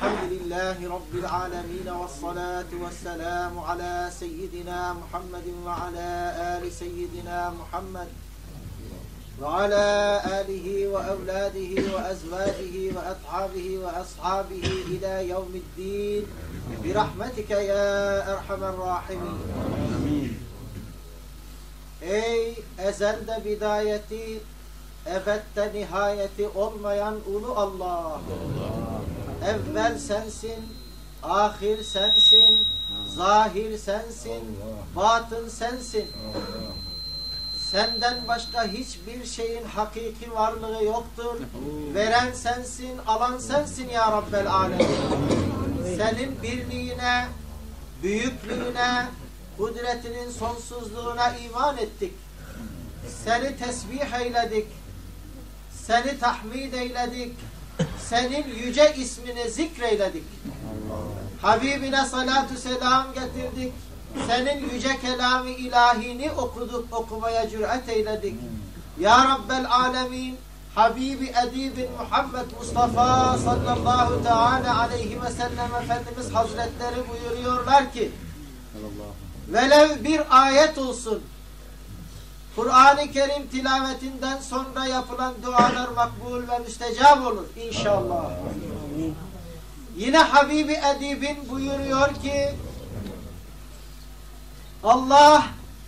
الحمد لله رب العالمين والصلاة والسلام على سيدنا محمد وعلى آل سيدنا محمد وعلى آله وأولاده وأزواجه وأصحابه وأصحابه إلى يوم الدين برحمتك يا أرحم الراحمين Ey ezelde bidayeti, ebette nihayeti olmayan ulu Allah. Evvel sensin, ahir sensin, zahir sensin, batın sensin. Senden başka hiçbir şeyin hakiki varlığı yoktur. Veren sensin, alan sensin ya Rabbel Alemin. Senin birliğine, büyüklüğüne, kudretinin sonsuzluğuna iman ettik. Seni tesbih eyledik. Seni tahmid eyledik. Senin yüce ismini zikreyledik. Habibine salatu selam getirdik. Senin yüce kelamı ilahini okuduk, okumaya cüret eyledik. Ya Rabbel Alemin, Habibi Edibin Muhammed Mustafa sallallahu teala aleyhi ve sellem Efendimiz Hazretleri buyuruyorlar ki, velev bir ayet olsun, Kur'an-ı Kerim tilavetinden sonra yapılan dualar makbul ve müstecab olur inşallah. Yine Habibi Edibin buyuruyor ki Allah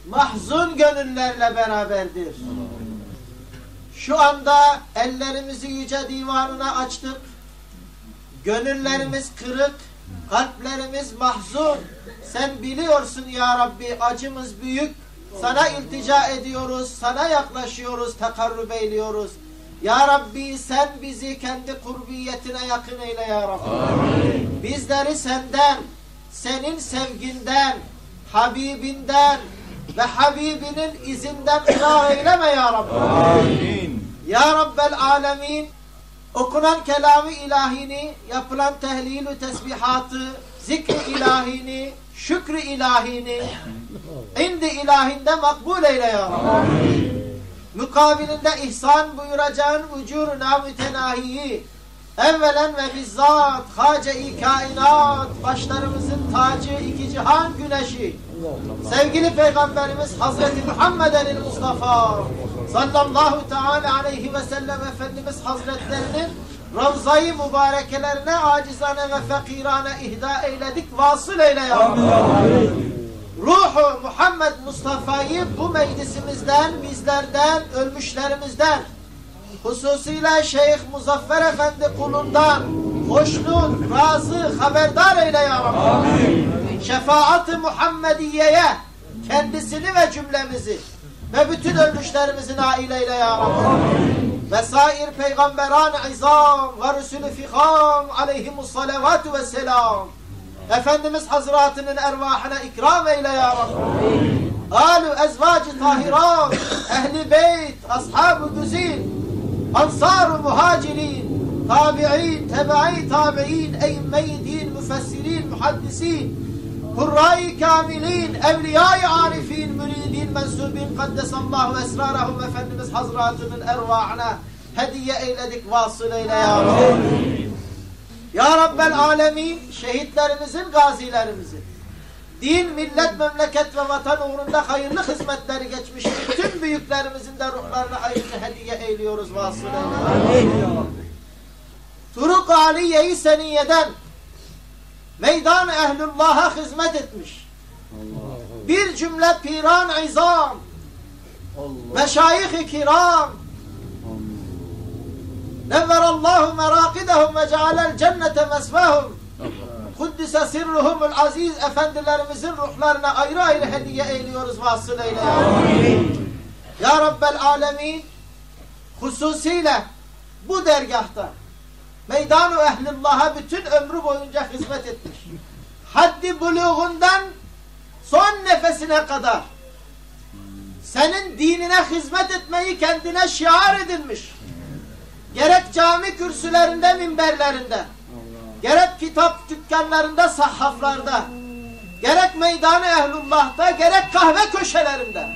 mahzun gönüllerle beraberdir. Şu anda ellerimizi yüce divanına açtık. Gönüllerimiz kırık, kalplerimiz mahzun. Sen biliyorsun ya Rabbi acımız büyük. Sana iltica ediyoruz, sana yaklaşıyoruz, tekarrub eyliyoruz. Ya Rabbi sen bizi kendi kurbiyetine yakın eyle ya Rabbi. Amin. Bizleri senden, senin sevginden, Habibinden ve Habibinin izinden ırak eyleme ya Rabbi. Amin. Ya Rabbel Alemin okunan kelamı ilahini, yapılan tehlilü tesbihatı, zikri ilahini, şükrü ilahini indi ilahinde makbul eyle ya Rabbi. Mukabilinde ihsan buyuracağın ucuruna mütenahiyi evvelen ve bizzat hace-i kainat başlarımızın tacı iki cihan güneşi. Sevgili peygamberimiz Hazreti Muhammed el Mustafa sallallahu teala aleyhi ve sellem Efendimiz Hazretlerinin Ravza-i mübarekelerine acizane ve fakirane ihda eyledik vasıl eyle ya Rabbi. Ruhu Muhammed Mustafa'yı bu meclisimizden, bizlerden, ölmüşlerimizden, hususiyle Şeyh Muzaffer Efendi kulundan, hoşnut, razı, haberdar eyle ya Rabbi. Şefaat-ı Muhammediye'ye kendisini ve cümlemizi ve bütün ölmüşlerimizi nail eyle ya Rabbi. Amin. Ve sair peygamberan-ı izam ve Resulü fikam aleyhimus salavatu ve selam. Efendimiz Hazretinin ervahına ikram eyle ya Rabbi. Alu ezvacı tahirat, ehli beyt, ashab-ı güzin, ansar-ı muhacirin, tabi'in, teba'i tabi'in, eyyime-i din, müfessirin, muhaddisin, Kurra-i kamilin, evliya-i arifin, mensubin, kaddesallahu esrarahum Efendimiz Hazretinin ervahına hediye eyledik, vasıl eyle ya Rabbi. Ya Rabbel Alemin şehitlerimizin, gazilerimizin din, millet, memleket ve vatan uğrunda hayırlı hizmetleri geçmiş bütün büyüklerimizin de ruhlarına ayrıca hediye eyliyoruz vasılıyla. Turuk Aliye-i Seniye'den meydan ehlullah'a hizmet etmiş. Bir cümle piran izam, meşayih-i kiram, Nevverallahu merakidehum ve cealel cennete mesvehum. Kuddise sirruhumul aziz efendilerimizin ruhlarına ayrı ayrı hediye eyliyoruz vasıl eyle. Amin. Ya Rabbel alemin hususiyle bu dergahta meydan-ı ehlullah'a bütün ömrü boyunca hizmet etmiş. Haddi buluğundan son nefesine kadar senin dinine hizmet etmeyi kendine şiar edilmiş gerek cami kürsülerinde, minberlerinde, gerek kitap dükkanlarında, sahaflarda, gerek meydanı ehlullah'ta, gerek kahve köşelerinde.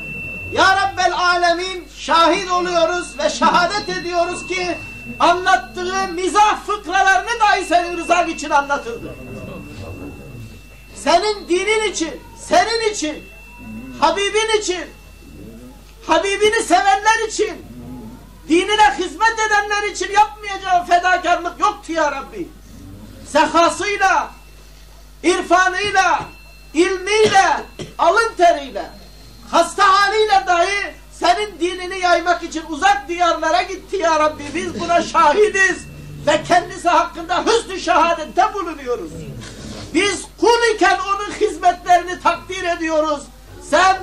Ya Rabbel Alemin şahit oluyoruz ve şehadet ediyoruz ki anlattığı mizah fıkralarını dahi senin rızan için anlatırdı. Senin dinin için, senin için, Habibin için, Habibini sevenler için, dinine hizmet edenler için yapmayacağı fedakarlık yoktu ya Rabbi. Sehasıyla, irfanıyla, ilmiyle, alın teriyle, hasta haliyle dahi senin dinini yaymak için uzak diyarlara gitti ya Rabbi. Biz buna şahidiz ve kendisi hakkında hüsnü şehadette bulunuyoruz. Takdir ediyoruz. Sen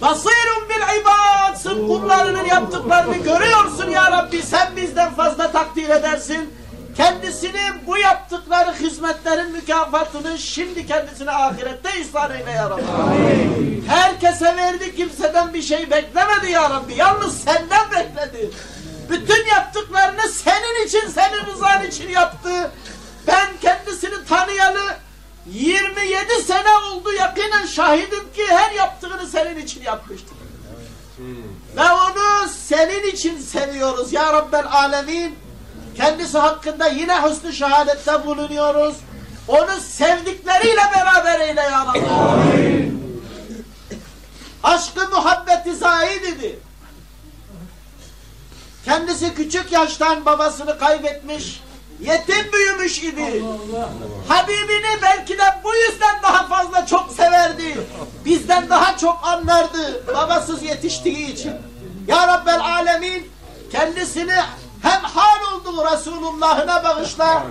basirun bil ibadsın kullarının yaptıklarını görüyorsun ya Rabbi. Sen bizden fazla takdir edersin. Kendisini bu yaptıkları hizmetlerin mükafatını şimdi kendisine ahirette ihsan eyle ya Rabbi. Herkese verdi kimseden bir şey beklemedi ya Rabbi. Yalnız senden bekledi. Bütün yaptıklarını senin için, senin rızan için yaptı. Ben kendisini tanıyalı 27 sene oldu yakinen şahidim ki her yaptığını senin için yapmıştır. Ve onu senin için seviyoruz ya Rabbel Alemin. Kendisi hakkında yine hüsnü şehadette bulunuyoruz. Onu sevdikleriyle beraber eyle ya Rabbi. Aşkı muhabbeti zahid idi. Kendisi küçük yaştan babasını kaybetmiş, yetim büyümüş idi. Habibini belki de bu yüzden daha fazla çok severdi. Bizden daha çok anlardı babasız yetiştiği için. Ya Rabbel Alemin kendisini hem hal olduğu Resulullah'ına bağışla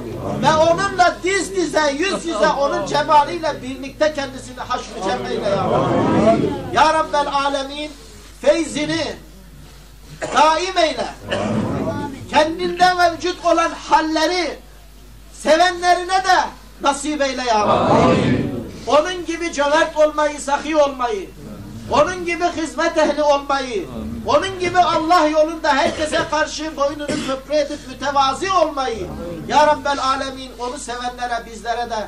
ve onunla diz dize, yüz yüze onun cemaliyle birlikte kendisini haşr-ı ya Rabbi. Ya Rabbel Alemin feyzini daim eyle. Kendinde mevcut olan halleri sevenlerine de nasip eyle ya Rabbi. Onun gibi cömert olmayı, sahi olmayı, onun gibi hizmet ehli olmayı, onun gibi Allah yolunda herkese karşı boynunu köprü edip mütevazi olmayı, Ya Rabbel Alemin onu sevenlere bizlere de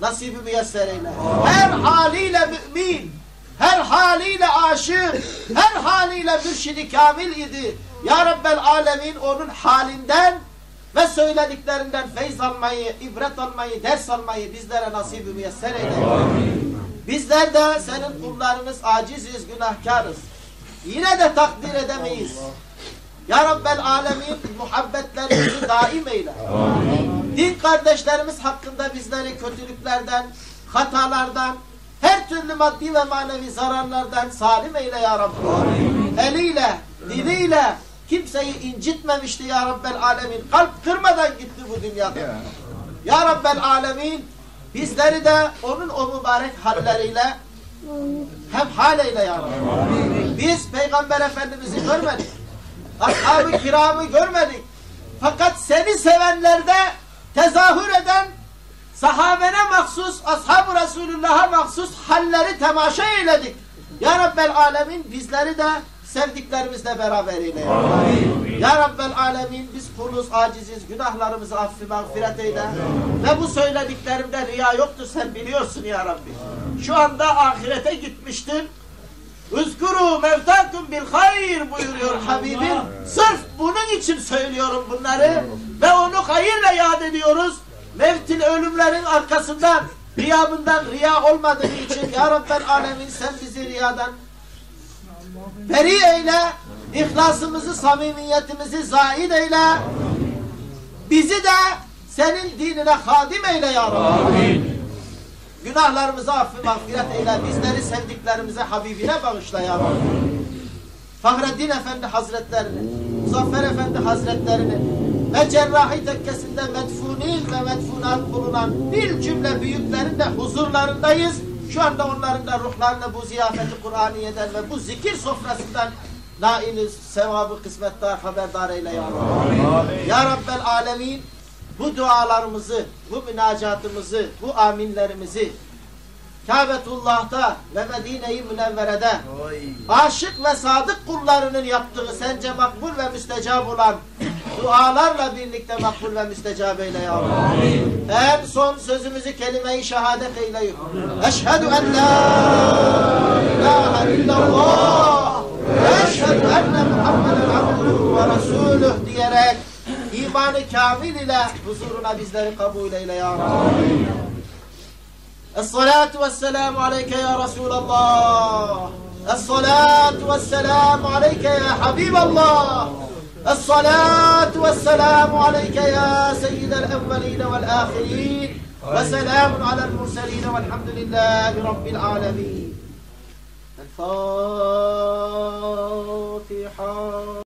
nasibi müyesser eyle. Her haliyle mümin, her haliyle aşık, her haliyle mürşidi kamil idi. Ya Rabbel Alemin onun halinden ve söylediklerinden feyz almayı, ibret almayı, ders almayı bizlere nasibi müyesser eyle. Bizler de senin kullarınız aciziz, günahkarız. Yine de takdir edemeyiz. Ya Rabbel Alemin muhabbetlerimizi daim eyle. Din kardeşlerimiz hakkında bizleri kötülüklerden, hatalardan, her türlü maddi ve manevi zararlardan salim eyle ya Rabbi. Eliyle, diliyle kimseyi incitmemişti ya Rabbel Alemin. Kalp kırmadan gitti bu dünyada. Ya Rabbel Alemin bizleri de onun o mübarek halleriyle hem hal eyle ya Rabbi. Biz Peygamber Efendimiz'i görmedik. Ashab-ı kiramı görmedik. Fakat seni sevenlerde tezahür eden sahabene mahsus, ashab-ı Resulullah'a mahsus halleri temaşa eyledik. Ya Rabbel Alemin bizleri de sevdiklerimizle beraber eyle. Ya Rabbel Alemin biz kuluz, aciziz, günahlarımızı affı mağfiret eyle. Ve bu söylediklerimde riya yoktur sen biliyorsun ya Rabbi. Şu anda ahirete gitmiştin. Üzkuru mevtakum bil hayır buyuruyor Habibim. Sırf bunun için söylüyorum bunları. Ve onu hayırla yad ediyoruz. Mevtil ölümlerin arkasından riyabından riya olmadığı için Ya Rabbel Alemin sen bizi riyadan beri eyle. İhlasımızı, samimiyetimizi zaid eyle. Bizi de senin dinine hadim eyle ya Rabbi. Günahlarımızı affı mağfiret eyle. Bizleri sevdiklerimize Habibine bağışla ya Rabbi. Fahreddin Efendi Hazretlerini, Muzaffer Efendi Hazretlerini ve cerrahi tekkesinde medfunin ve medfunat bulunan bir cümle büyüklerin de huzurlarındayız. Şu anda onların da ruhlarını bu ziyafeti Kur'aniye'den ve bu zikir sofrasından naili sevabı kısmetler haberdar eyle ya Rabbi. Ya Rabbel Alemin bu dualarımızı, bu münacatımızı, bu aminlerimizi Kabetullah'ta ve Medine-i Münevvere'de aşık ve sadık kullarının yaptığı sence makbul ve müstecab olan dualarla birlikte makbul ve müstecab eyle ya Rabbi. Amin. En son sözümüzü kelime-i şehadet eyle. Eşhedü en la ilahe illallah ve eşhedü enne Muhammeden abduhu ve resuluh diyerek imanı kamil ile huzuruna bizleri kabul eyle ya Rabbi. Amin. Esselatu vesselamu aleyke ya Resulallah. Esselatu vesselamu aleyke ya Habiballah. الصلاة والسلام عليك يا سيد الأولين والآخرين وسلام على المرسلين والحمد لله رب العالمين. الفاتحة.